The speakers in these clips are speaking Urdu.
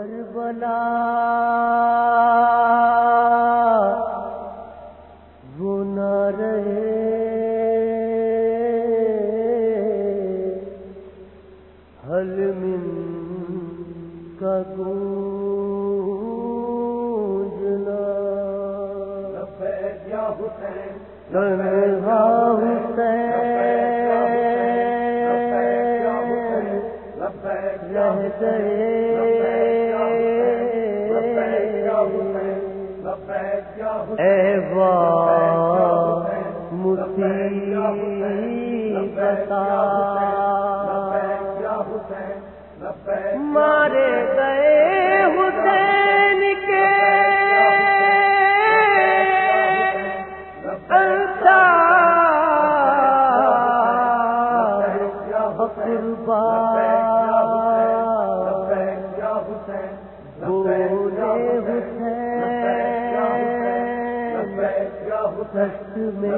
کربلا۔ وہ نہ رہے۔ حل من کا گونجنا۔ لبیک یا حسین۔ تنہا حسین۔ رہ گئے اے وا مصیبت مارے گئے حسین کے قربا سچ میں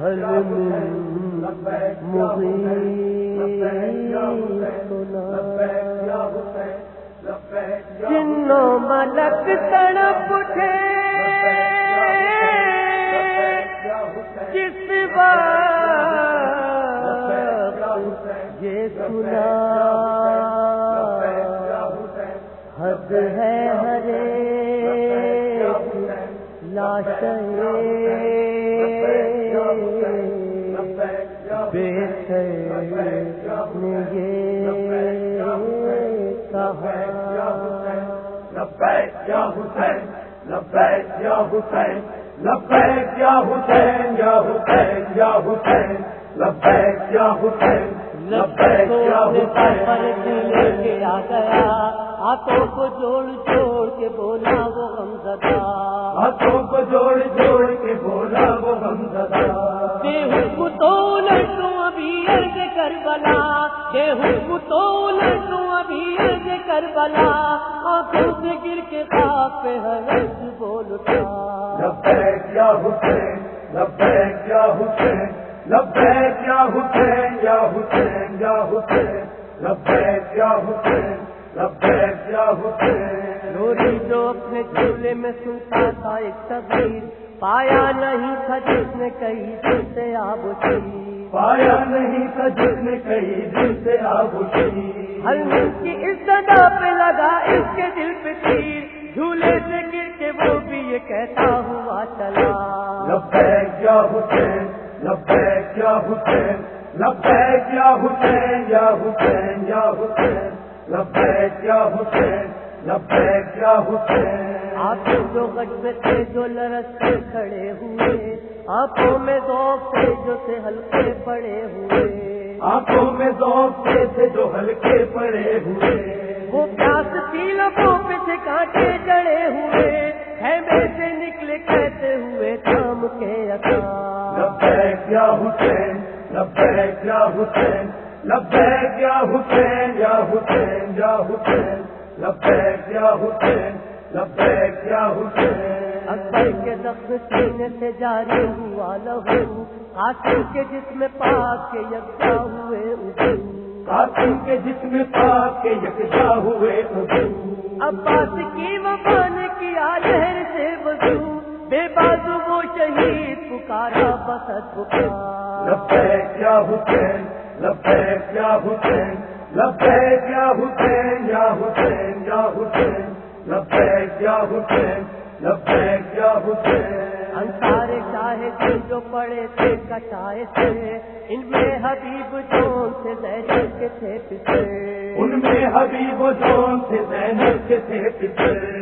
حل جنوں ملک تڑپ اٹھے جس بات یہ سنا حد ہے ہرے لاش بے لبیک یا حسین لبیک یا حسین لبیک یا حسین یا حسین یا حسین لبیک یا حسین لبیک یا حسین ہاتھوں کو جوڑ جوڑ کے بولا وہ غم زدہ ہاتھوں کو جوڑ جوڑ کے بولا وہ ہم زدہ بے حکم تو لڑکوں ابھی ارد کربلا۔ بے حکم تو لڑکوں ابھی ارد کربلا۔ آنکھوں سے گر کے خاک پہ ہر بولتا لبیک یا حسین لبیک یا حسین لبیک یا حسین یا حسین یا حسین لبیک یا حسین۔ لوری جو اپنے چولہے میں سنتا تھا ایک تصویر پایا نہیں تھا جس نے کہی دل سے آب اٹھی پایا نہیں تھا جس نے کئی دن سے آب اٹھی ہر دل کی جگہ پہ لگا اس کے دل پہ تیر۔ جھولے سے گر کے وہ بھی یہ کہتا ہوا چلا۔ لبیک یا حسین لبیک یا حسین لبیک یا حسین یا حسین یا حسین۔ حسین حسین آپ جو میں تھے جو لرس کے کھڑے ہوئے آنکھوں میں تھے جو سے ہلکے پڑے ہوئے۔ آنکھوں میں ذوق تھے جو ہلکے پڑے ہوئے۔ وہ پیاس کی لبوں پہ سے کانٹے جڑے ہوئے خیمے سے نکلے کہتے ہوئے تھام کے اکا لبیک یا حسین لبیک یا حسین لبیک یا حسین یا حسین یا حسین لبیک یا حسین لبیک یا حسین۔ اکبر کے زخم سینے سے جاری ہوا لہو قاسم کے جسم پاک کے یکجا ہوئے اٹھو قاسم کے جسم پاک کے یکجا ہوئے حضور عباس کی وفا نے کیا لہر سے وضو۔ بے بازو وہ شہید پکارا بست پکار لبیک یا حسین لبیک یا حسین لبیک یا حسین یا حسین یا حسین لبیک یا حسین لبیک یا حسین۔ انصار شاہد جو پڑے تھے کٹائے سے ان میں حبیب جون سے زینب کے تھے پسے ان میں حبیب جون سے زینب کے تھے پچھے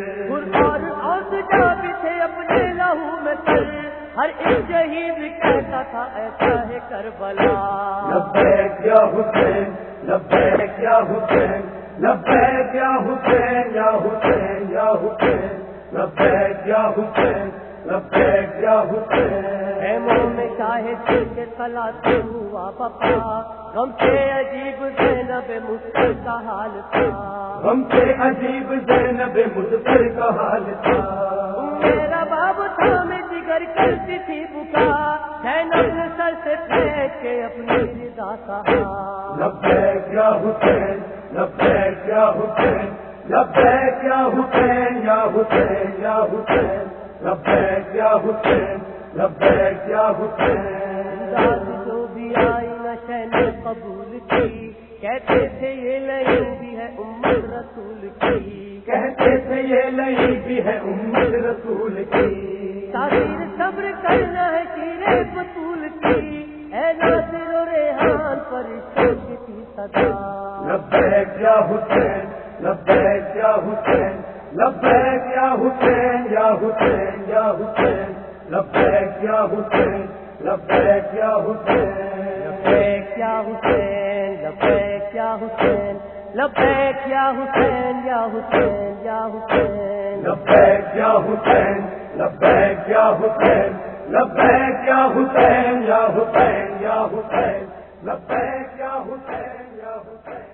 لبیک یا حسین لبیک یا حسین لبیک یا حسین یا حسین یا حسین لبیک یا حسین لبیک یا حسین۔ خیموں میں شاہد کے کلا سے ہوا بپا غم سے عجیب زینب مشکل کا حال تھا۔ ہم سے عجیب زینب مجھر کا حال تھا۔ میرا باب تھا میں جگر کرتی تھی بکا۔ حسین اپنے سر سے پھینک کے اپنی رضا کہا۔ لبیک یا حسین لبیک یا حسین لبیک یا حسین یا حسین یا حسین لبیک یا حسین لبیک یا حسین۔ رات جو بھی آئی نشے نے قبول کی۔ کہتے تھے یہ نہیں بھی ہے امت رسول کی۔ کہتے تھے یہ نہیں بھی ہے امت رسول کی۔ تاثیر صبر کرنا ہے شیر بطول کی۔ اے ناصر و ریحان فرشتوں کی تھی صدا۔ لبیک یا حسین لبیک یا حسین لبیک یا حسین یا حسین یا حسین لبیک یا حسین لبیک یا حسین۔ لبیک یا حسین۔ لبیک یا حسین، لبیک یا حسین یا حسین یا حسین۔ لبیک یا حسین، لبیک یا حسین، لبیک یا حسین یا حسین یا حسین، لبیک یا حسین یا حسین۔